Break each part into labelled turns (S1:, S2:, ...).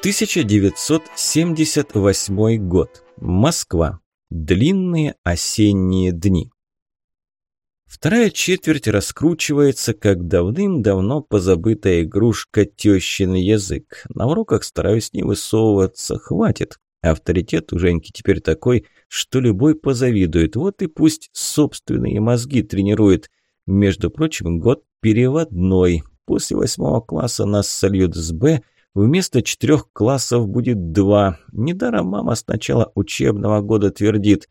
S1: 1978 год. Москва. Длинные осенние дни. Вторая четверть раскручивается, как давным-давно позабытая игрушка «Тещин язык». На уроках стараюсь не высовываться, хватит. Авторитет у Женьки теперь такой, что любой позавидует. Вот и пусть собственные мозги тренирует. Между прочим, год переводной. После восьмого класса нас сольют с «Б», Вместо четырех классов будет два. Недаром мама с начала учебного года твердит.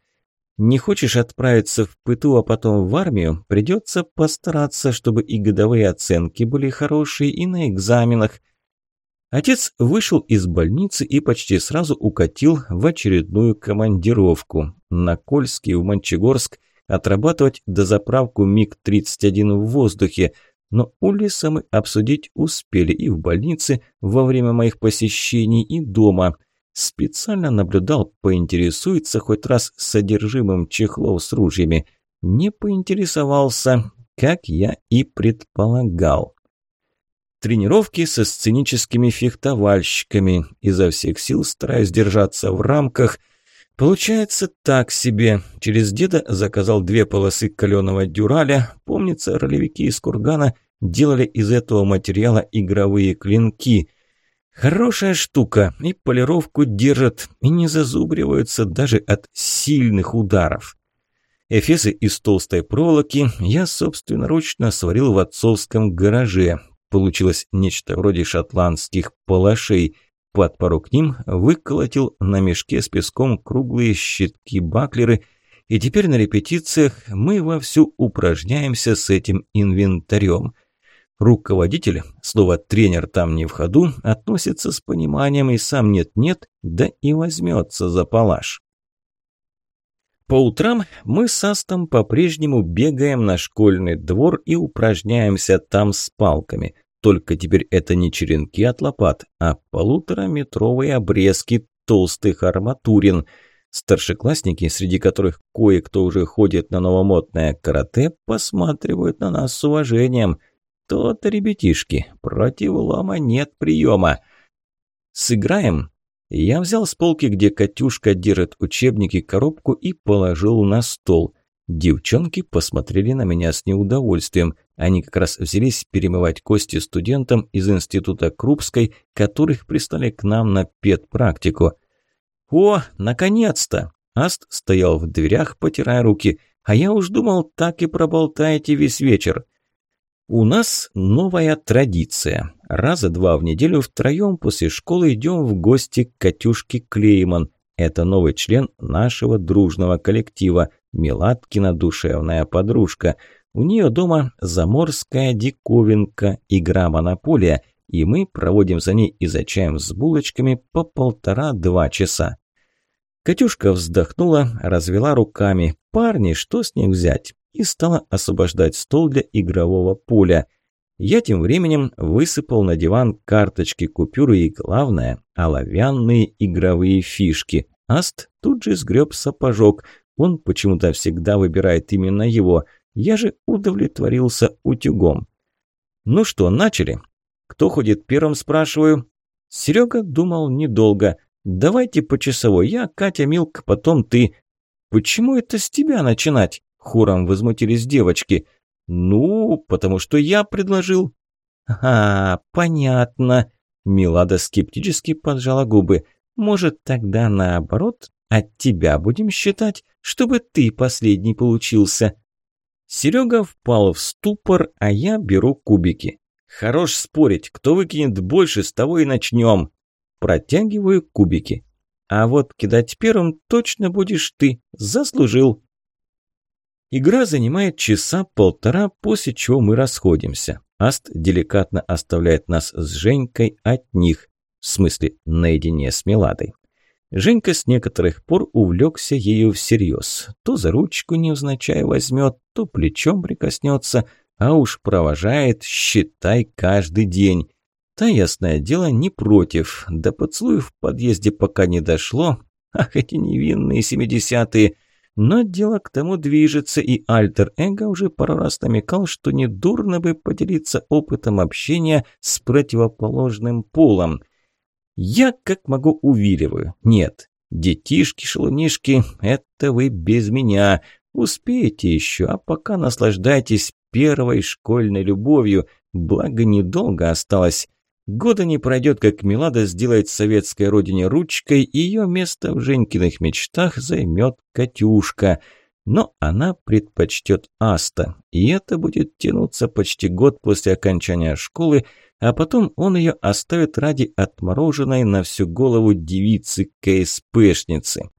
S1: Не хочешь отправиться в ПТУ, а потом в армию? Придется постараться, чтобы и годовые оценки были хорошие, и на экзаменах. Отец вышел из больницы и почти сразу укатил в очередную командировку. На Кольский в Мончегорск отрабатывать дозаправку МиГ-31 в воздухе – но Улиса мы обсудить успели и в больнице во время моих посещений, и дома. Специально наблюдал, поинтересуется хоть раз содержимым чехлов с ружьями. Не поинтересовался, как я и предполагал. Тренировки со сценическими фехтовальщиками. Изо всех сил стараюсь держаться в рамках. Получается так себе. Через деда заказал две полосы каленого дюраля. Помнится, ролевики из кургана делали из этого материала игровые клинки. Хорошая штука, и полировку держат, и не зазубриваются даже от сильных ударов. Эфесы из толстой проволоки я собственноручно сварил в отцовском гараже. Получилось нечто вроде шотландских палашей – под пару к ним выколотил на мешке с песком круглые щитки-баклеры, и теперь на репетициях мы вовсю упражняемся с этим инвентарем. Руководитель, слово «тренер» там не в ходу, относится с пониманием и сам нет-нет, да и возьмется за палаш. По утрам мы с Астом по-прежнему бегаем на школьный двор и упражняемся там с палками – только теперь это не черенки от лопат, а полутораметровые обрезки толстых арматурин. Старшеклассники, среди которых кое-кто уже ходит на новомодное карате, посматривают на нас с уважением. То-то, ребятишки, против лома нет приема. «Сыграем?» Я взял с полки, где Катюшка держит учебники, коробку и положил на стол. Девчонки посмотрели на меня с неудовольствием. Они как раз взялись перемывать кости студентам из института Крупской, которых прислали к нам на педпрактику. «О, наконец-то!» Аст стоял в дверях, потирая руки. «А я уж думал, так и проболтаете весь вечер». «У нас новая традиция. Раза два в неделю втроем после школы идем в гости к Катюшке Клейман. Это новый член нашего дружного коллектива. Милаткина душевная подружка. У нее дома заморская диковинка, игра «Монополия», и мы проводим за ней и за чаем с булочками по полтора-два часа. Катюшка вздохнула, развела руками. «Парни, что с них взять?» И стала освобождать стол для игрового поля. Я тем временем высыпал на диван карточки, купюры и, главное, оловянные игровые фишки. Аст тут же сгреб сапожок, он почему-то всегда выбирает именно его. Я же удовлетворился утюгом. Ну что, начали? Кто ходит первым, спрашиваю. Серега думал недолго. Давайте по часовой. Я, Катя, Милка, потом ты. Почему это с тебя начинать? Хором возмутились девочки. Ну, потому что я предложил. А, понятно. Милада скептически поджала губы. Может, тогда наоборот? От тебя будем считать, чтобы ты последний получился. Серега впал в ступор, а я беру кубики. Хорош спорить, кто выкинет больше, с того и начнем. Протягиваю кубики. А вот кидать первым точно будешь ты. Заслужил. Игра занимает часа полтора, после чего мы расходимся. Аст деликатно оставляет нас с Женькой от них. В смысле, наедине с Меладой. Женька с некоторых пор увлекся ею всерьез. То за ручку невзначай возьмет, то плечом прикоснется, а уж провожает, считай, каждый день. Та, ясное дело, не против. До поцелуев в подъезде пока не дошло. Ах, эти невинные семидесятые. Но дело к тому движется, и Альтер-Эго уже пару раз намекал, что недурно бы поделиться опытом общения с противоположным полом. Я как могу увиливаю. Нет, детишки-шалунишки, это вы без меня. Успеете еще, а пока наслаждайтесь первой школьной любовью, благо недолго осталось. Года не пройдет, как Милада сделает советской родине ручкой, и ее место в Женькиных мечтах займет Катюшка. Но она предпочтет Аста, и это будет тянуться почти год после окончания школы, а потом он ее оставит ради отмороженной на всю голову девицы-КСПшницы.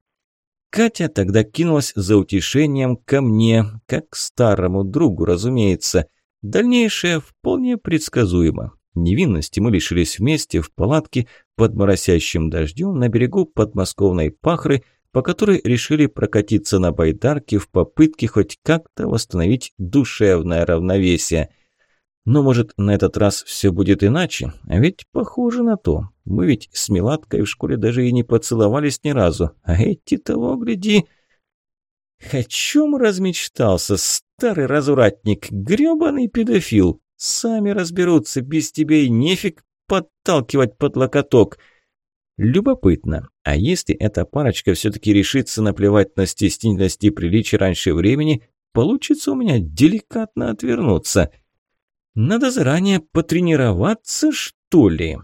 S1: Катя тогда кинулась за утешением ко мне, как к старому другу, разумеется. Дальнейшее вполне предсказуемо. Невинности мы лишились вместе в палатке под моросящим дождем на берегу подмосковной Пахры, по которой решили прокатиться на байдарке в попытке хоть как-то восстановить душевное равновесие – но, может, на этот раз все будет иначе? А ведь похоже на то. Мы ведь с Меладкой в школе даже и не поцеловались ни разу. А эти того, гляди... О чем размечтался, старый развратник, грёбаный педофил? Сами разберутся, без тебя и нефиг подталкивать под локоток. Любопытно, а если эта парочка все-таки решится наплевать на стеснительность и приличие раньше времени, получится у меня деликатно отвернуться – надо заранее потренироваться, что ли?